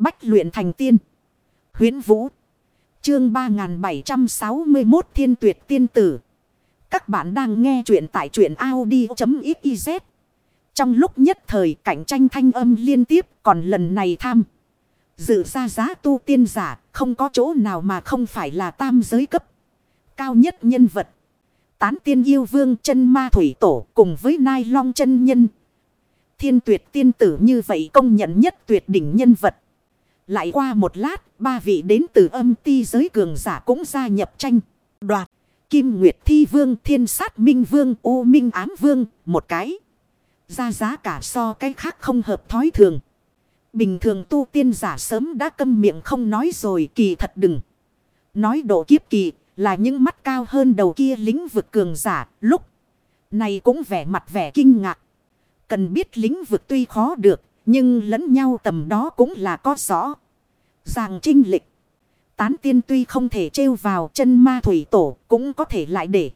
Bách luyện thành tiên. huyễn Vũ. Chương 3761 Thiên Tuyệt Tiên Tử. Các bạn đang nghe truyện tại truyện Audi.xyz. Trong lúc nhất thời cạnh tranh thanh âm liên tiếp, còn lần này tham. Dự ra giá tu tiên giả, không có chỗ nào mà không phải là tam giới cấp. Cao nhất nhân vật. Tán tiên yêu vương chân ma thủy tổ cùng với nai long chân nhân. Thiên tuyệt tiên tử như vậy công nhận nhất tuyệt đỉnh nhân vật. Lại qua một lát, ba vị đến từ âm ti giới cường giả cũng gia nhập tranh. Đoạt, Kim Nguyệt Thi Vương, Thiên Sát Minh Vương, U Minh Ám Vương, một cái. Ra giá cả so cái khác không hợp thói thường. Bình thường tu tiên giả sớm đã câm miệng không nói rồi kỳ thật đừng. Nói độ kiếp kỳ là những mắt cao hơn đầu kia lĩnh vực cường giả lúc này cũng vẻ mặt vẻ kinh ngạc. Cần biết lĩnh vực tuy khó được nhưng lẫn nhau tầm đó cũng là có rõ giàng trinh lịch. Tán tiên tuy không thể trêu vào chân ma thủy tổ cũng có thể lại để.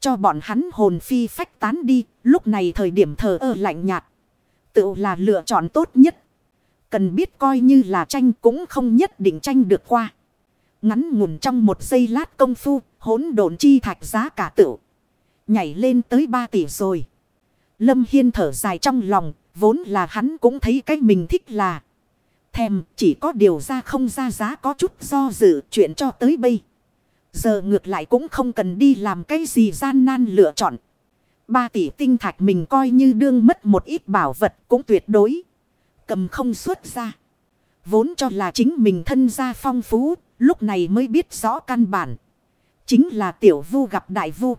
Cho bọn hắn hồn phi phách tán đi. Lúc này thời điểm thờ ơ lạnh nhạt. Tự là lựa chọn tốt nhất. Cần biết coi như là tranh cũng không nhất định tranh được qua. Ngắn ngủn trong một giây lát công phu, hỗn độn chi thạch giá cả tự. Nhảy lên tới 3 tỷ rồi. Lâm Hiên thở dài trong lòng, vốn là hắn cũng thấy cái mình thích là. Thèm, chỉ có điều ra không ra giá có chút do dự chuyện cho tới bây. Giờ ngược lại cũng không cần đi làm cái gì gian nan lựa chọn. Ba tỷ tinh thạch mình coi như đương mất một ít bảo vật cũng tuyệt đối. Cầm không xuất ra. Vốn cho là chính mình thân gia phong phú, lúc này mới biết rõ căn bản. Chính là tiểu vu gặp đại vu.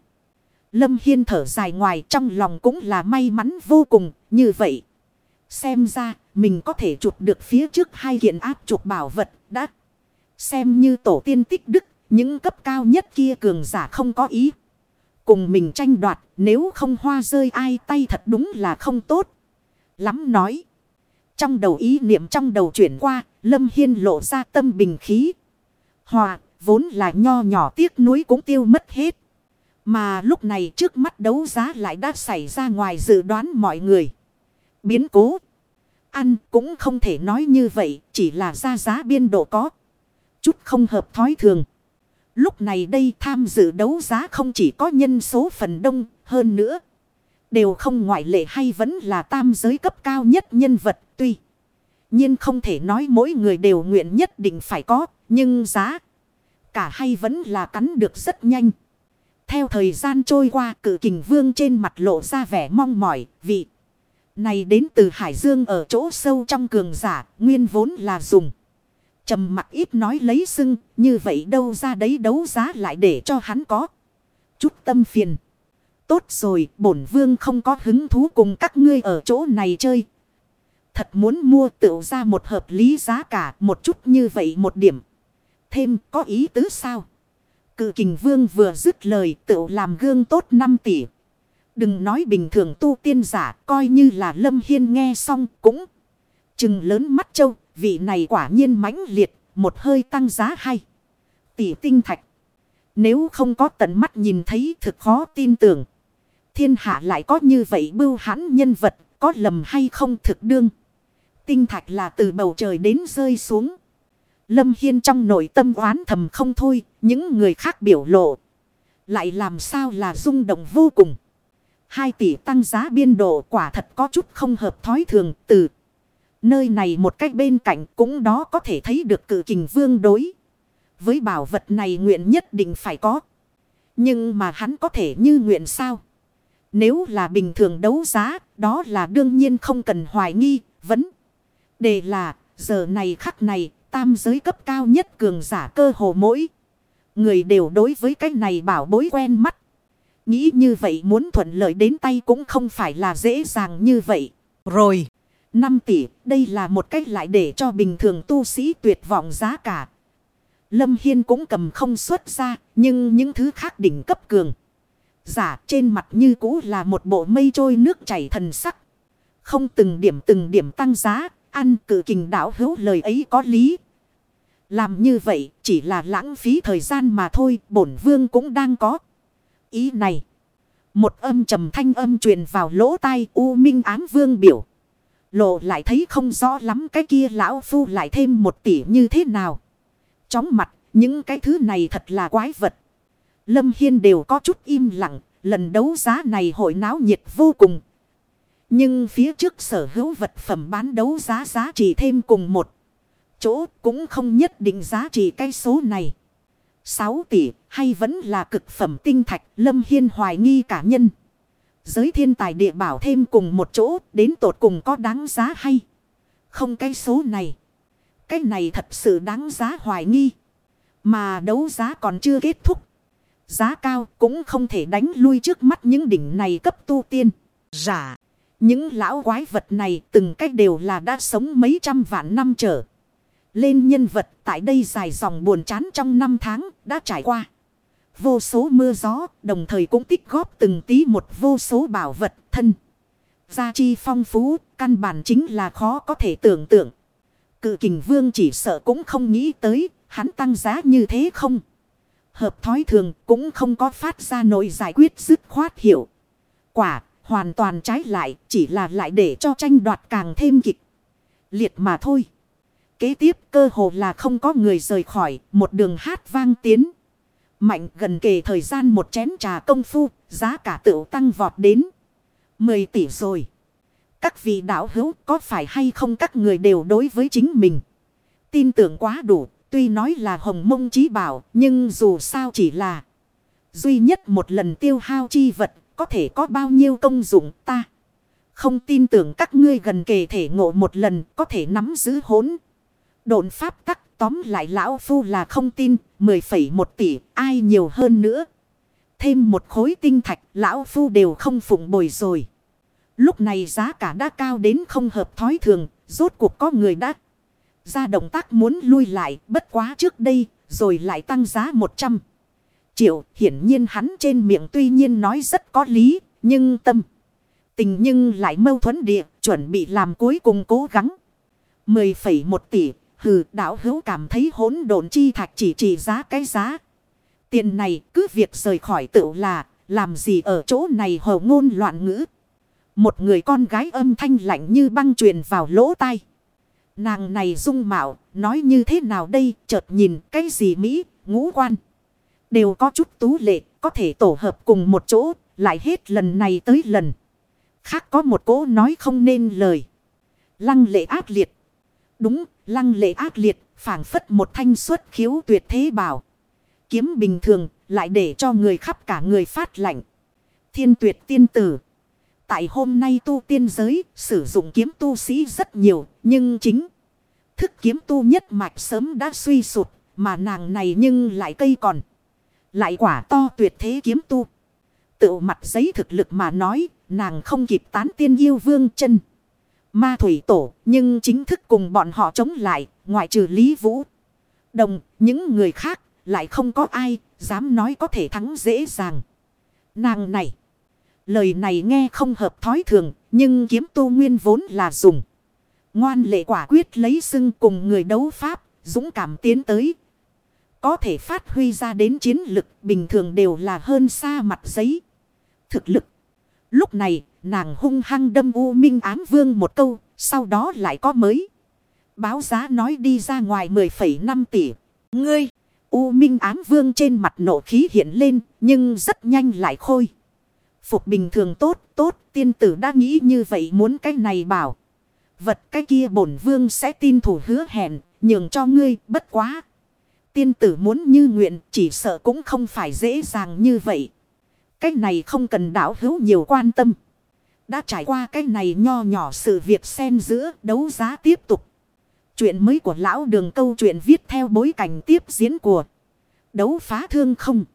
Lâm Hiên thở dài ngoài trong lòng cũng là may mắn vô cùng, như vậy. Xem ra, mình có thể chụp được phía trước hai kiện áp chụp bảo vật đã. Xem như tổ tiên tích đức, những cấp cao nhất kia cường giả không có ý. Cùng mình tranh đoạt, nếu không hoa rơi ai tay thật đúng là không tốt. Lắm nói. Trong đầu ý niệm trong đầu chuyển qua, Lâm Hiên lộ ra tâm bình khí. Hòa, vốn là nho nhỏ tiếc nuối cũng tiêu mất hết. Mà lúc này trước mắt đấu giá lại đã xảy ra ngoài dự đoán mọi người. Biến cố. Ăn cũng không thể nói như vậy, chỉ là ra giá biên độ có. Chút không hợp thói thường. Lúc này đây tham dự đấu giá không chỉ có nhân số phần đông hơn nữa. Đều không ngoại lệ hay vẫn là tam giới cấp cao nhất nhân vật tuy. nhiên không thể nói mỗi người đều nguyện nhất định phải có, nhưng giá cả hay vẫn là cắn được rất nhanh. Theo thời gian trôi qua cử kình vương trên mặt lộ ra vẻ mong mỏi, vị này đến từ Hải Dương ở chỗ sâu trong cường giả, nguyên vốn là dùng. trầm mặc ít nói lấy sưng, như vậy đâu ra đấy đấu giá lại để cho hắn có. Chút tâm phiền. Tốt rồi, bổn vương không có hứng thú cùng các ngươi ở chỗ này chơi. Thật muốn mua tự ra một hợp lý giá cả một chút như vậy một điểm. Thêm có ý tứ sao? Cự kình vương vừa dứt lời tự làm gương tốt 5 tỷ. Đừng nói bình thường tu tiên giả coi như là lâm hiên nghe xong cũng. Chừng lớn mắt châu vị này quả nhiên mãnh liệt một hơi tăng giá hay. Tỷ tinh thạch. Nếu không có tận mắt nhìn thấy thực khó tin tưởng. Thiên hạ lại có như vậy bưu hãn nhân vật có lầm hay không thực đương. Tinh thạch là từ bầu trời đến rơi xuống. Lâm Hiên trong nội tâm oán thầm không thôi, những người khác biểu lộ. Lại làm sao là rung động vô cùng. Hai tỷ tăng giá biên độ quả thật có chút không hợp thói thường từ. Nơi này một cách bên cạnh cũng đó có thể thấy được cử kình vương đối. Với bảo vật này nguyện nhất định phải có. Nhưng mà hắn có thể như nguyện sao? Nếu là bình thường đấu giá, đó là đương nhiên không cần hoài nghi, vấn. Đề là, giờ này khắc này, tam giới cấp cao nhất cường giả cơ hồ mỗi. Người đều đối với cái này bảo bối quen mắt. Nghĩ như vậy muốn thuận lợi đến tay cũng không phải là dễ dàng như vậy. Rồi, 5 tỷ, đây là một cách lại để cho bình thường tu sĩ tuyệt vọng giá cả. Lâm Hiên cũng cầm không xuất ra, nhưng những thứ khác đỉnh cấp cường. Giả trên mặt như cũ là một bộ mây trôi nước chảy thần sắc. Không từng điểm từng điểm tăng giá, ăn cử kình đảo hữu lời ấy có lý. Làm như vậy chỉ là lãng phí thời gian mà thôi, bổn vương cũng đang có. Ý này. Một âm trầm thanh âm truyền vào lỗ tai U Minh ám vương biểu. Lộ lại thấy không rõ lắm cái kia lão phu lại thêm một tỷ như thế nào. Chóng mặt, những cái thứ này thật là quái vật. Lâm Hiên đều có chút im lặng, lần đấu giá này hội náo nhiệt vô cùng. Nhưng phía trước sở hữu vật phẩm bán đấu giá giá trị thêm cùng một chỗ cũng không nhất định giá trị cái số này. 6 tỷ, hay vẫn là cực phẩm tinh thạch, Lâm Hiên hoài nghi cả nhân. Giới thiên tài địa bảo thêm cùng một chỗ, đến tột cùng có đáng giá hay. Không cái số này. Cái này thật sự đáng giá hoài nghi. Mà đấu giá còn chưa kết thúc. Giá cao cũng không thể đánh lui trước mắt những đỉnh này cấp tu tiên. Giả. Những lão quái vật này từng cách đều là đã sống mấy trăm vạn năm trở. Lên nhân vật tại đây dài dòng buồn chán trong năm tháng đã trải qua. Vô số mưa gió đồng thời cũng tích góp từng tí một vô số bảo vật thân. Gia chi phong phú, căn bản chính là khó có thể tưởng tượng. Cự kình vương chỉ sợ cũng không nghĩ tới, hắn tăng giá như thế không. Hợp thói thường cũng không có phát ra nội giải quyết dứt khoát hiệu. Quả, hoàn toàn trái lại, chỉ là lại để cho tranh đoạt càng thêm kịch. Liệt mà thôi. Kế tiếp cơ hồ là không có người rời khỏi một đường hát vang tiến. Mạnh gần kề thời gian một chén trà công phu, giá cả tựu tăng vọt đến 10 tỷ rồi. Các vị đạo hữu có phải hay không các người đều đối với chính mình. Tin tưởng quá đủ, tuy nói là hồng mông trí bảo, nhưng dù sao chỉ là duy nhất một lần tiêu hao chi vật, có thể có bao nhiêu công dụng ta. Không tin tưởng các ngươi gần kề thể ngộ một lần có thể nắm giữ hốn. Độn pháp tắc tóm lại lão phu là không tin, 10,1 tỷ, ai nhiều hơn nữa. Thêm một khối tinh thạch, lão phu đều không phụng bồi rồi. Lúc này giá cả đã cao đến không hợp thói thường, rốt cuộc có người đã ra động tác muốn lui lại, bất quá trước đây, rồi lại tăng giá 100 triệu. Hiển nhiên hắn trên miệng tuy nhiên nói rất có lý, nhưng tâm tình nhưng lại mâu thuẫn địa, chuẩn bị làm cuối cùng cố gắng. 10,1 tỷ, Hừ đạo hữu cảm thấy hỗn độn chi thạch chỉ chỉ giá cái giá. Tiền này cứ việc rời khỏi tự là, làm gì ở chỗ này hồ ngôn loạn ngữ. Một người con gái âm thanh lạnh như băng truyền vào lỗ tai. Nàng này dung mạo, nói như thế nào đây, chợt nhìn cái gì Mỹ, ngũ quan. Đều có chút tú lệ, có thể tổ hợp cùng một chỗ, lại hết lần này tới lần. Khác có một cố nói không nên lời. Lăng lệ ác liệt. Đúng Lăng lệ ác liệt, phảng phất một thanh xuất khiếu tuyệt thế bảo. Kiếm bình thường, lại để cho người khắp cả người phát lạnh. Thiên tuyệt tiên tử. Tại hôm nay tu tiên giới, sử dụng kiếm tu sĩ rất nhiều, nhưng chính thức kiếm tu nhất mạch sớm đã suy sụt, mà nàng này nhưng lại cây còn. Lại quả to tuyệt thế kiếm tu. Tự mặt giấy thực lực mà nói, nàng không kịp tán tiên yêu vương chân. Ma thủy tổ, nhưng chính thức cùng bọn họ chống lại, ngoại trừ Lý Vũ. Đồng, những người khác, lại không có ai, dám nói có thể thắng dễ dàng. Nàng này, lời này nghe không hợp thói thường, nhưng kiếm tu nguyên vốn là dùng. Ngoan lệ quả quyết lấy xưng cùng người đấu pháp, dũng cảm tiến tới. Có thể phát huy ra đến chiến lực bình thường đều là hơn xa mặt giấy. Thực lực. Lúc này, nàng hung hăng đâm U Minh ám vương một câu, sau đó lại có mới. Báo giá nói đi ra ngoài 10,5 tỷ. Ngươi, U Minh ám vương trên mặt nộ khí hiện lên, nhưng rất nhanh lại khôi. Phục bình thường tốt, tốt, tiên tử đã nghĩ như vậy muốn cái này bảo. Vật cái kia bổn vương sẽ tin thủ hứa hẹn, nhường cho ngươi, bất quá. Tiên tử muốn như nguyện, chỉ sợ cũng không phải dễ dàng như vậy. Cái này không cần đảo hữu nhiều quan tâm. Đã trải qua cái này nho nhỏ sự việc xen giữa, đấu giá tiếp tục. Chuyện mới của lão đường câu chuyện viết theo bối cảnh tiếp diễn của đấu phá thương không.